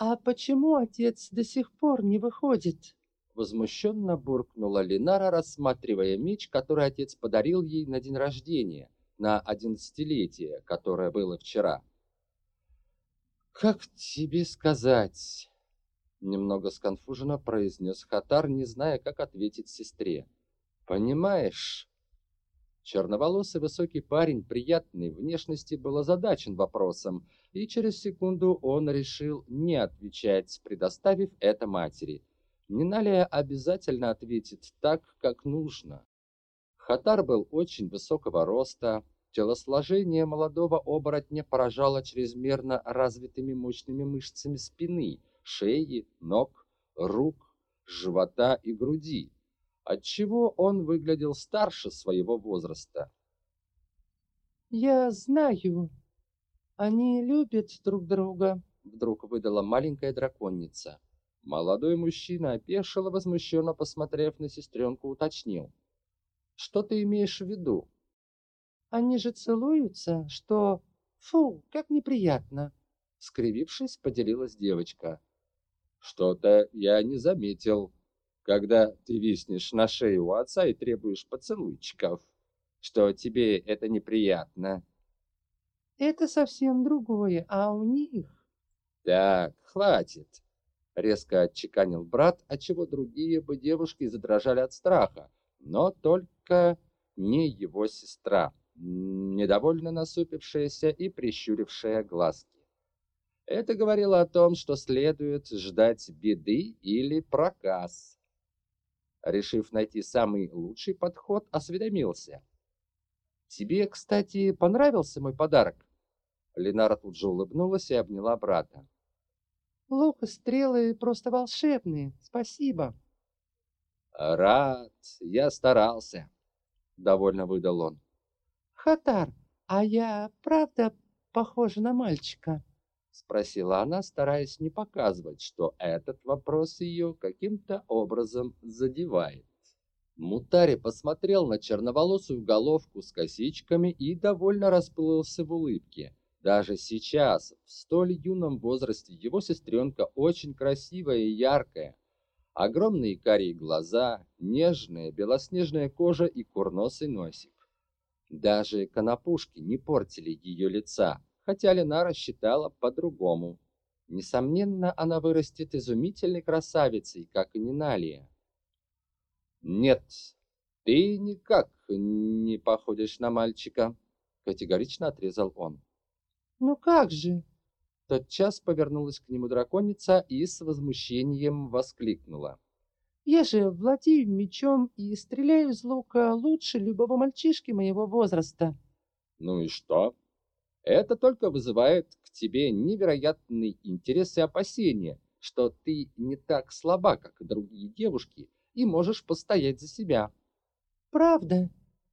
«А почему отец до сих пор не выходит?» Возмущенно буркнула Линара, рассматривая меч, который отец подарил ей на день рождения, на одиннадцатилетие, которое было вчера. «Как тебе сказать?» Немного сконфуженно произнес Хатар, не зная, как ответить сестре. «Понимаешь?» Черноволосый высокий парень приятной внешности был озадачен вопросом, и через секунду он решил не отвечать, предоставив это матери. Ниналия обязательно ответит так, как нужно. Хатар был очень высокого роста, телосложение молодого оборотня поражало чрезмерно развитыми мощными мышцами спины, шеи, ног, рук, живота и груди, отчего он выглядел старше своего возраста. «Я знаю, они любят друг друга», — вдруг выдала маленькая драконица. Молодой мужчина опешил и возмущенно посмотрев на сестренку, уточнил. «Что ты имеешь в виду?» «Они же целуются, что... Фу, как неприятно!» Скривившись, поделилась девочка. Что-то я не заметил, когда ты виснешь на шее у отца и требуешь поцелуйчиков, что тебе это неприятно. Это совсем другое, а у них... Так, хватит, резко отчеканил брат, отчего другие бы девушки задрожали от страха, но только не его сестра, недовольно насупившаяся и прищурившая глазки. Это говорило о том, что следует ждать беды или проказ. Решив найти самый лучший подход, осведомился. «Тебе, кстати, понравился мой подарок?» Ленара тут же улыбнулась и обняла брата. «Лук и стрелы просто волшебные, спасибо». «Рад, я старался», — довольно выдал он. «Хатар, а я правда похожа на мальчика?» Спросила она, стараясь не показывать, что этот вопрос ее каким-то образом задевает. Мутари посмотрел на черноволосую головку с косичками и довольно расплылся в улыбке. Даже сейчас, в столь юном возрасте, его сестренка очень красивая и яркая. Огромные карие глаза, нежная белоснежная кожа и курносый носик. Даже конопушки не портили ее лица, хотя Ленара считала по-другому. Несомненно, она вырастет изумительной красавицей, как и Ниналия. «Нет, ты никак не походишь на мальчика», — категорично отрезал он. «Ну как же?» Тотчас повернулась к нему драконица и с возмущением воскликнула. «Я же владею мечом и стреляю из лука лучше любого мальчишки моего возраста». «Ну и что?» Это только вызывает к тебе невероятный интерес и опасения, что ты не так слаба, как другие девушки, и можешь постоять за себя. Правда?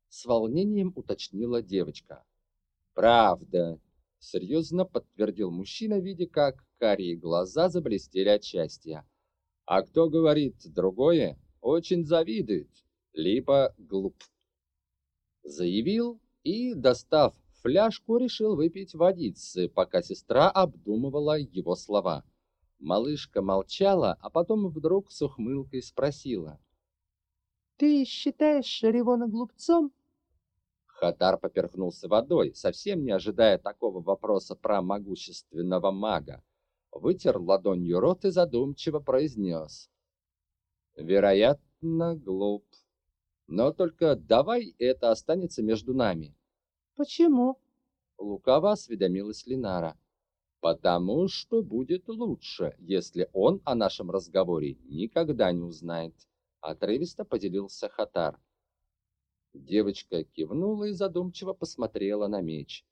С волнением уточнила девочка. Правда, серьезно подтвердил мужчина, видя, как карие глаза заблестели от счастья. А кто говорит другое, очень завидует, либо глуп. Заявил и, достав фляжку, решил выпить водицы, пока сестра обдумывала его слова. Малышка молчала, а потом вдруг с ухмылкой спросила. «Ты считаешь Шаривона глупцом?» Хатар поперхнулся водой, совсем не ожидая такого вопроса про могущественного мага. Вытер ладонью рот и задумчиво произнес. «Вероятно, глуп. Но только давай это останется между нами. Почему? Лукаво осведомилась Линара. Потому что будет лучше, если он о нашем разговоре никогда не узнает. Отрывисто поделился Хатар. Девочка кивнула и задумчиво посмотрела на меч.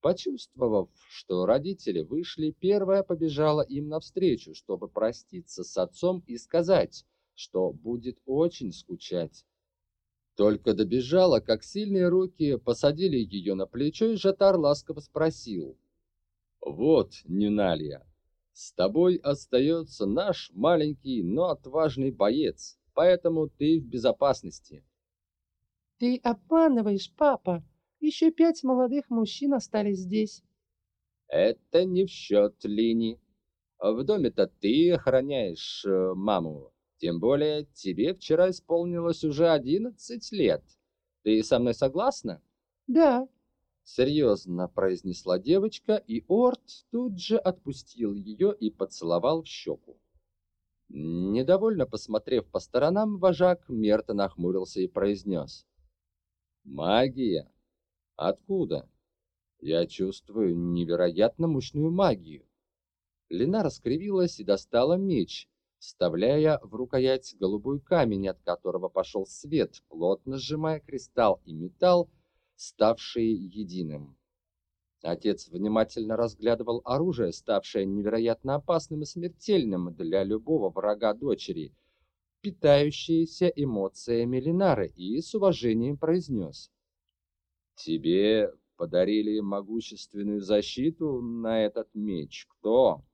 Почувствовав, что родители вышли, первая побежала им навстречу, чтобы проститься с отцом и сказать, что будет очень скучать. Только добежала, как сильные руки посадили ее на плечо, и Жатар ласково спросил. «Вот, Ниналья, с тобой остается наш маленький, но отважный боец, поэтому ты в безопасности». «Ты обманываешь, папа. Еще пять молодых мужчин остались здесь». «Это не в счет Лини», В доме-то ты охраняешь э, маму. Тем более тебе вчера исполнилось уже одиннадцать лет. Ты со мной согласна? Да. Серьезно произнесла девочка, и Орт тут же отпустил ее и поцеловал в щеку. Недовольно посмотрев по сторонам, вожак Мерта нахмурился и произнес. «Магия? Откуда? Я чувствую невероятно мощную магию». Лина раскривилась и достала меч, вставляя в рукоять голубой камень, от которого пошел свет, плотно сжимая кристалл и металл, ставшие единым. Отец внимательно разглядывал оружие, ставшее невероятно опасным и смертельным для любого врага дочери, питающееся эмоциями Линары, и с уважением произнес. «Тебе подарили могущественную защиту на этот меч. Кто?»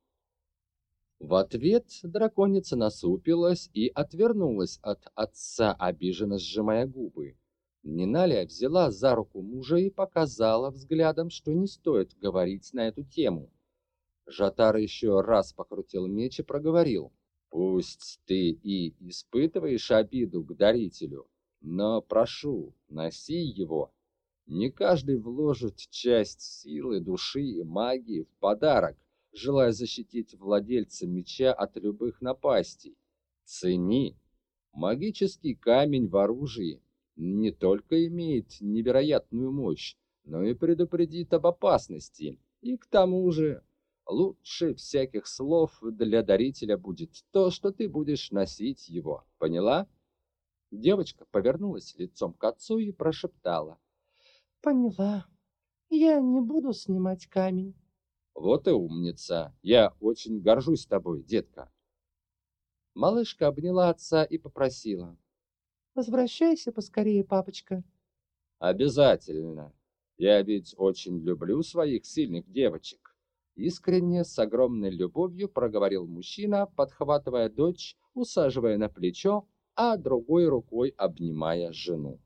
В ответ драконица насупилась и отвернулась от отца, обиженно сжимая губы. Ниналия взяла за руку мужа и показала взглядом, что не стоит говорить на эту тему. Жатар еще раз покрутил меч и проговорил. «Пусть ты и испытываешь обиду к дарителю, но прошу, носи его. Не каждый вложит часть силы, души и магии в подарок, желая защитить владельца меча от любых напастей. Цени. Магический камень в оружии не только имеет невероятную мощь, но и предупредит об опасности. И к тому же, лучше всяких слов для дарителя будет то, что ты будешь носить его. Поняла? Девочка повернулась лицом к отцу и прошептала. Поняла. Я не буду снимать камень. Вот и умница. Я очень горжусь тобой, детка. Малышка обняла отца и попросила: "Возвращайся поскорее, папочка". "Обязательно. Я ведь очень люблю своих сильных девочек". Искренне, с огромной любовью проговорил мужчина, подхватывая дочь, усаживая на плечо, а другой рукой обнимая жену.